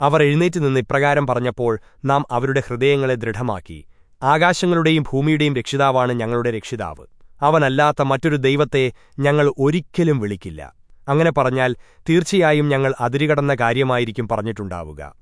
അവർ എഴുന്നേറ്റ് നിന്ന് ഇപ്രകാരം പറഞ്ഞപ്പോൾ നാം അവരുടെ ഹൃദയങ്ങളെ ദൃഢമാക്കി. ആകാശങ്ങളുടെയും ഭൂമിയുടെയും രക്ഷിതാവാണ് ഞങ്ങളുടെ രക്ഷിതാവ്. അവനല്ലാത്ത മറ്റൊരു ദൈവത്തെ ഞങ്ങൾ ഒരിക്കലും വിളിക്കില്ല. അങ്ങനെ പറഞ്ഞാൽ തീർച്ചയായും ഞങ്ങൾ അതിരുകടന്ന കാര്യമായിരിക്കും പറഞ്ഞിട്ടുണ്ടാവുക.